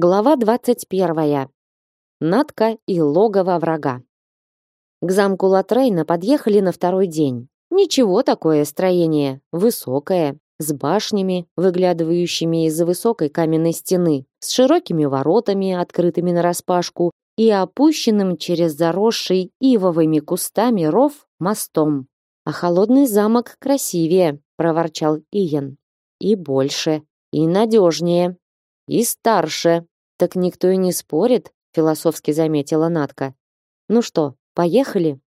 Глава 21. Надка и логово врага. К замку Латрейна подъехали на второй день. Ничего такое строение, высокое, с башнями, выглядывающими из-за высокой каменной стены, с широкими воротами, открытыми нараспашку, и опущенным через заросший ивовыми кустами ров мостом. А холодный замок красивее, проворчал Иен. И больше, и надежнее. И старше. Так никто и не спорит, философски заметила Натка. Ну что, поехали?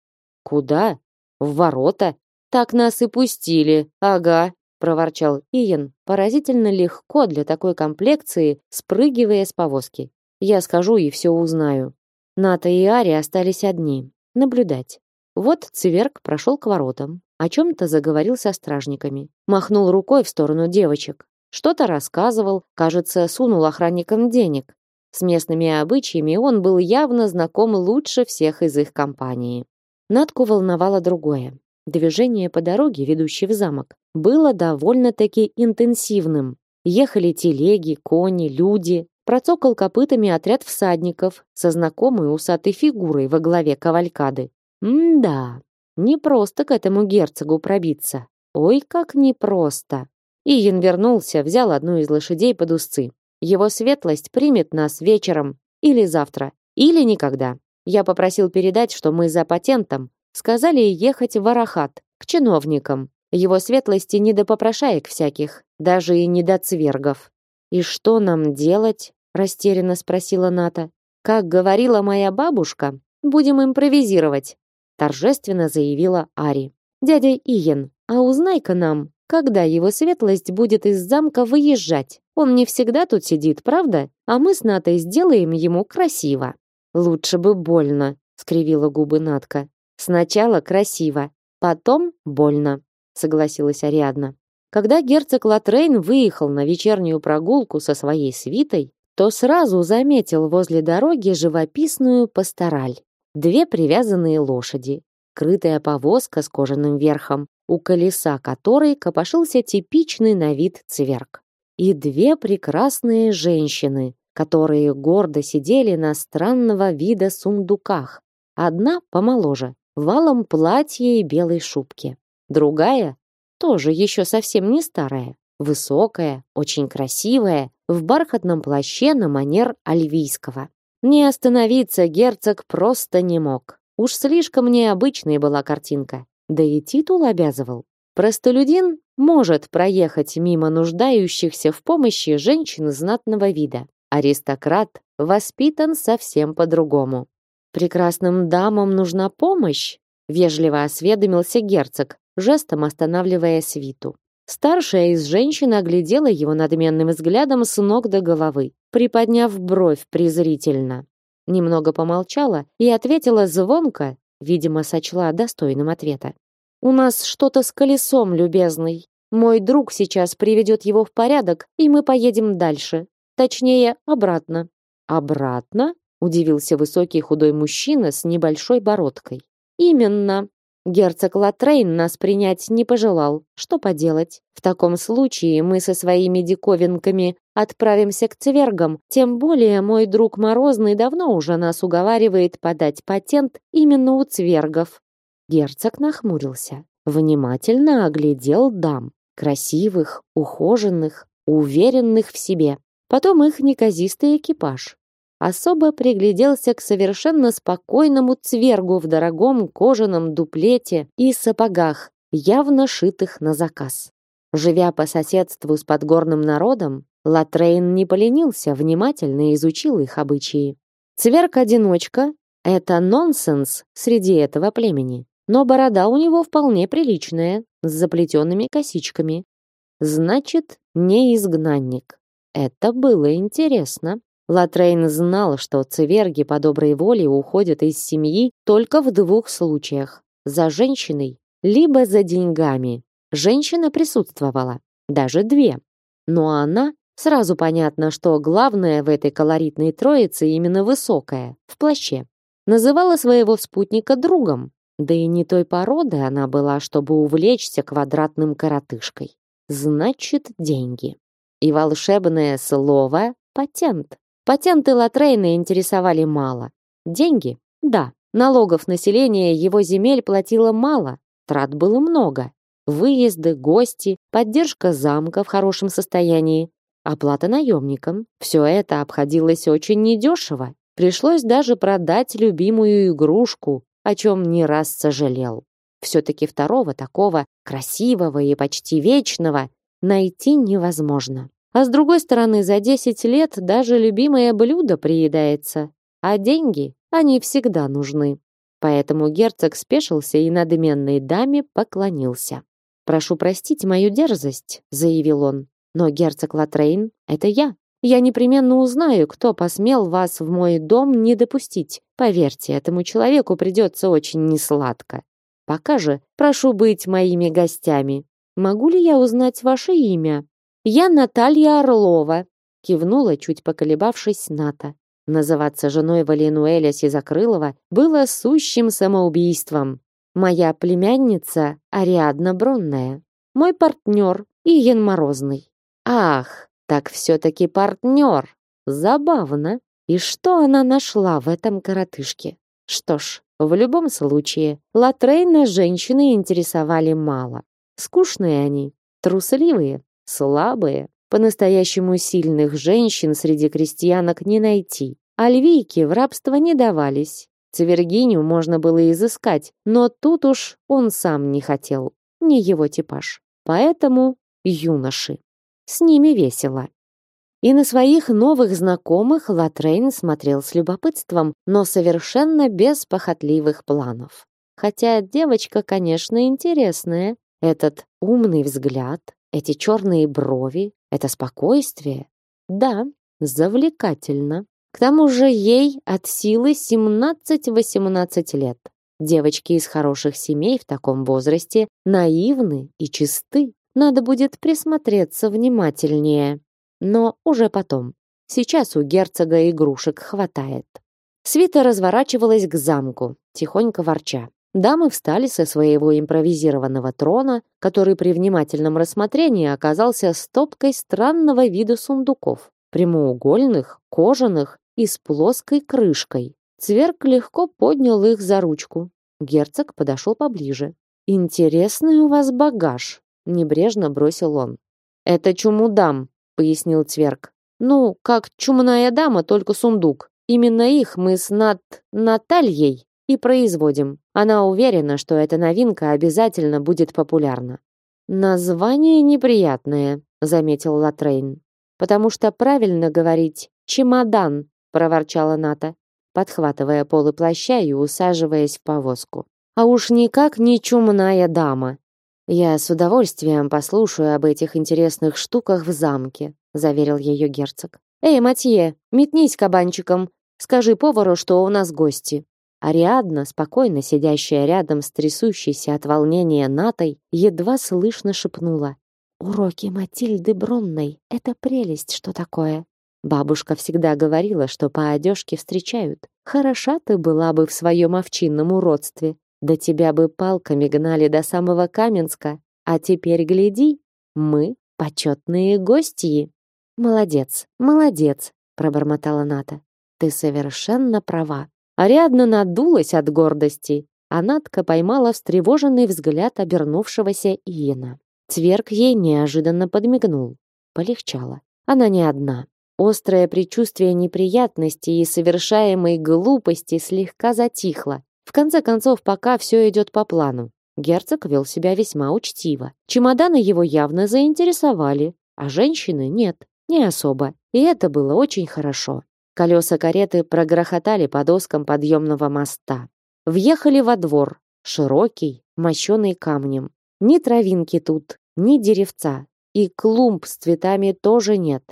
Куда? В ворота. Так нас и пустили. Ага, проворчал Иен, поразительно легко для такой комплекции, спрыгивая с повозки. Я скажу и все узнаю. Ната и Ари остались одни, наблюдать. Вот Цверк прошел к воротам, о чем-то заговорил со стражниками, махнул рукой в сторону девочек. Что-то рассказывал, кажется, сунул охранникам денег. С местными обычаями он был явно знаком лучше всех из их компании. Надку волновало другое. Движение по дороге, ведущей в замок, было довольно-таки интенсивным. Ехали телеги, кони, люди. Процокал копытами отряд всадников со знакомой усатой фигурой во главе кавалькады. М-да, не просто к этому герцогу пробиться. Ой, как непросто. Иен вернулся, взял одну из лошадей под узцы. Его светлость примет нас вечером или завтра, или никогда. Я попросил передать, что мы за патентом. Сказали ехать в Арахат, к чиновникам. Его светлости не до попрошаек всяких, даже и не до цвергов. «И что нам делать?» – растерянно спросила Ната. «Как говорила моя бабушка, будем импровизировать», – торжественно заявила Ари. «Дядя Иен, а узнай-ка нам, когда его светлость будет из замка выезжать. Он не всегда тут сидит, правда? А мы с Натой сделаем ему красиво. Лучше бы больно, скривила губы Натка. Сначала красиво, потом больно, согласилась Ариадна. Когда герцог Латрейн выехал на вечернюю прогулку со своей свитой, то сразу заметил возле дороги живописную пастораль. Две привязанные лошади, крытая повозка с кожаным верхом, у колеса которой копошился типичный на вид цверк. И две прекрасные женщины, которые гордо сидели на странного вида сундуках. Одна помоложе, в алом платье и белой шубке. Другая, тоже еще совсем не старая, высокая, очень красивая, в бархатном плаще на манер альвийского. Не остановиться герцог просто не мог. Уж слишком необычной была картинка да и титул обязывал. Простолюдин может проехать мимо нуждающихся в помощи женщин знатного вида. Аристократ воспитан совсем по-другому. Прекрасным дамам нужна помощь, вежливо осведомился герцог, жестом останавливая свиту. Старшая из женщин оглядела его надменным взглядом с ног до головы, приподняв бровь презрительно. Немного помолчала и ответила звонко, видимо, сочла достойным ответа. У нас что-то с колесом, любезный. Мой друг сейчас приведет его в порядок, и мы поедем дальше. Точнее, обратно. Обратно? Удивился высокий худой мужчина с небольшой бородкой. Именно. Герцог Латрейн нас принять не пожелал. Что поделать? В таком случае мы со своими диковинками отправимся к цвергам. Тем более мой друг Морозный давно уже нас уговаривает подать патент именно у цвергов. Герцог нахмурился, внимательно оглядел дам, красивых, ухоженных, уверенных в себе. Потом их неказистый экипаж. Особо пригляделся к совершенно спокойному цвергу в дорогом кожаном дублете и сапогах, явно шитых на заказ. Живя по соседству с подгорным народом, Латрейн не поленился, внимательно изучил их обычаи. Цверг-одиночка — это нонсенс среди этого племени но борода у него вполне приличная, с заплетенными косичками. Значит, не изгнанник. Это было интересно. Латрейн знал, что цверги по доброй воле уходят из семьи только в двух случаях: за женщиной либо за деньгами. Женщина присутствовала, даже две. Но она сразу понятно, что главное в этой колоритной троице именно высокая, в плаще. Называла своего спутника другом, да и не той породы она была, чтобы увлечься квадратным коротышкой. Значит, деньги. И волшебное слово «патент». Патенты Латрейна интересовали мало. Деньги? Да. Налогов населения его земель платило мало, трат было много. Выезды, гости, поддержка замка в хорошем состоянии, оплата наемникам. Все это обходилось очень недешево. Пришлось даже продать любимую игрушку, о чем не раз сожалел. Все-таки второго такого красивого и почти вечного найти невозможно. А с другой стороны, за 10 лет даже любимое блюдо приедается, а деньги, они всегда нужны. Поэтому герцог спешился и надменной даме поклонился. «Прошу простить мою дерзость», — заявил он. «Но герцог Латрейн — это я. Я непременно узнаю, кто посмел вас в мой дом не допустить. Поверьте, этому человеку придется очень несладко. Пока же прошу быть моими гостями. Могу ли я узнать ваше имя?» «Я Наталья Орлова», — кивнула, чуть поколебавшись, Ната. Называться женой Валенуэля Сизакрылова было сущим самоубийством. Моя племянница Ариадна Бронная. Мой партнер Иен Морозный. Ах, так все-таки партнер. Забавно. И что она нашла в этом коротышке? Что ж, в любом случае, Латрейна женщины интересовали мало. Скучные они, трусливые, слабые. По-настоящему сильных женщин среди крестьянок не найти. А львийки в рабство не давались. Цвергиню можно было изыскать, но тут уж он сам не хотел. Не его типаж. Поэтому юноши. С ними весело. И на своих новых знакомых Латрейн смотрел с любопытством, но совершенно без похотливых планов. Хотя девочка, конечно, интересная. Этот умный взгляд, эти черные брови, это спокойствие. Да, завлекательно. К тому же ей от силы 17-18 лет. Девочки из хороших семей в таком возрасте наивны и чисты. Надо будет присмотреться внимательнее. Но уже потом. Сейчас у герцога игрушек хватает. Свита разворачивалась к замку, тихонько ворча. Дамы встали со своего импровизированного трона, который при внимательном рассмотрении оказался стопкой странного вида сундуков прямоугольных, кожаных и с плоской крышкой. Цверк легко поднял их за ручку. Герцог подошел поближе. «Интересный у вас багаж», — небрежно бросил он. «Это чумудам», — пояснил цверг. «Ну, как чумная дама, только сундук. Именно их мы с Нат... Натальей и производим. Она уверена, что эта новинка обязательно будет популярна». «Название неприятное», — заметил Латрейн потому что правильно говорить «чемодан», проворчала Ната, подхватывая полы плаща и усаживаясь в повозку. А уж никак не чумная дама. Я с удовольствием послушаю об этих интересных штуках в замке, заверил ее герцог. Эй, Матье, метнись кабанчиком, скажи повару, что у нас гости. Ариадна, спокойно сидящая рядом с трясущейся от волнения Натой, едва слышно шепнула: Уроки Матильды Бронной — это прелесть, что такое. Бабушка всегда говорила, что по одежке встречают. Хороша ты была бы в своем овчинном уродстве. Да тебя бы палками гнали до самого Каменска. А теперь гляди, мы — почетные гости. Молодец, молодец, пробормотала Ната. Ты совершенно права. Ариадна надулась от гордости, а Натка поймала встревоженный взгляд обернувшегося Иена. Цверк ей неожиданно подмигнул. Полегчало. Она не одна. Острое предчувствие неприятности и совершаемой глупости слегка затихло. В конце концов, пока все идет по плану. Герцог вел себя весьма учтиво. Чемоданы его явно заинтересовали, а женщины нет, не особо. И это было очень хорошо. Колеса кареты прогрохотали по доскам подъемного моста. Въехали во двор, широкий, мощеный камнем. Ни травинки тут, ни деревца, и клумб с цветами тоже нет.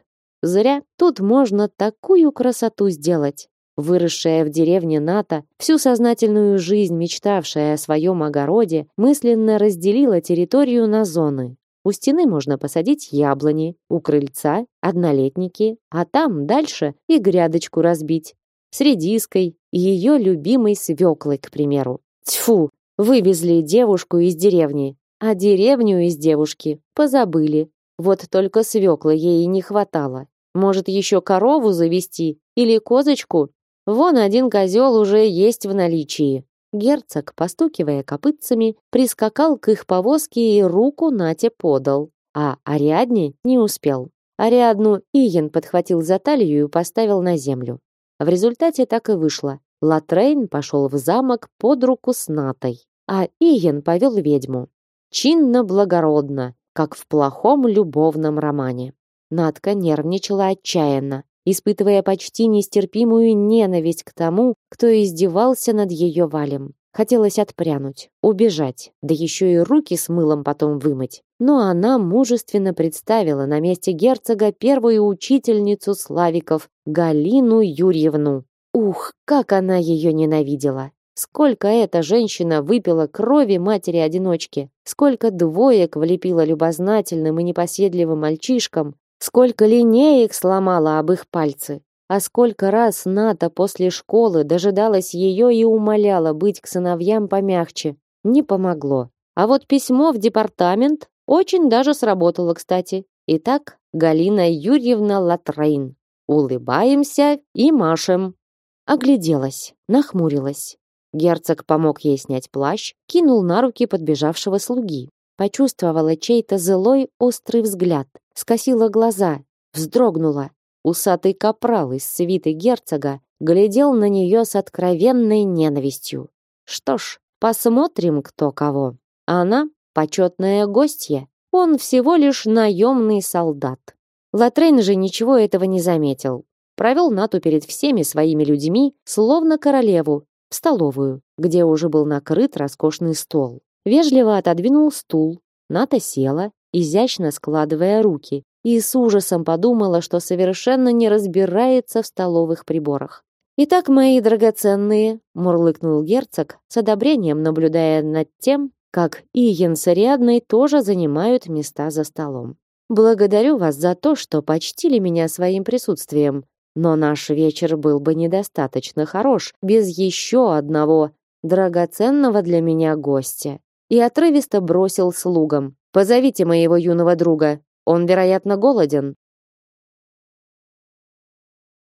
Зря тут можно такую красоту сделать. Выросшая в деревне Ната, всю сознательную жизнь мечтавшая о своем огороде, мысленно разделила территорию на зоны. У стены можно посадить яблони, у крыльца – однолетники, а там дальше и грядочку разбить. С редиской и ее любимой свеклой, к примеру. Тьфу, вывезли девушку из деревни, а деревню из девушки позабыли. Вот только свеклы ей не хватало. Может, еще корову завести или козочку? Вон один козел уже есть в наличии. Герцог, постукивая копытцами, прискакал к их повозке и руку Нате подал, а Ариадне не успел. Ариадну Иен подхватил за талию и поставил на землю. В результате так и вышло. Латрейн пошел в замок под руку с Натой, а Иен повел ведьму. Чинно-благородно, как в плохом любовном романе. Натка нервничала отчаянно, испытывая почти нестерпимую ненависть к тому, кто издевался над ее валем. Хотелось отпрянуть, убежать, да еще и руки с мылом потом вымыть. Но она мужественно представила на месте герцога первую учительницу Славиков, Галину Юрьевну. Ух, как она ее ненавидела! Сколько эта женщина выпила крови матери-одиночки, сколько двоек влепила любознательным и непоседливым мальчишкам, сколько линеек сломала об их пальцы, а сколько раз Ната после школы дожидалась ее и умоляла быть к сыновьям помягче. Не помогло. А вот письмо в департамент очень даже сработало, кстати. Итак, Галина Юрьевна Латрейн. Улыбаемся и машем. Огляделась, нахмурилась. Герцог помог ей снять плащ, кинул на руки подбежавшего слуги. Почувствовала чей-то злой острый взгляд, скосила глаза, вздрогнула. Усатый капрал из свиты герцога глядел на нее с откровенной ненавистью. Что ж, посмотрим, кто кого. Она — почетная гостья, он всего лишь наемный солдат. Латрейн же ничего этого не заметил. Провел Нату перед всеми своими людьми, словно королеву, в столовую, где уже был накрыт роскошный стол. Вежливо отодвинул стул. Ната села, изящно складывая руки, и с ужасом подумала, что совершенно не разбирается в столовых приборах. «Итак, мои драгоценные», — мурлыкнул герцог, с одобрением наблюдая над тем, как Иен с тоже занимают места за столом. «Благодарю вас за то, что почтили меня своим присутствием, но наш вечер был бы недостаточно хорош без еще одного драгоценного для меня гостя. И отрывисто бросил слугам. «Позовите моего юного друга. Он, вероятно, голоден».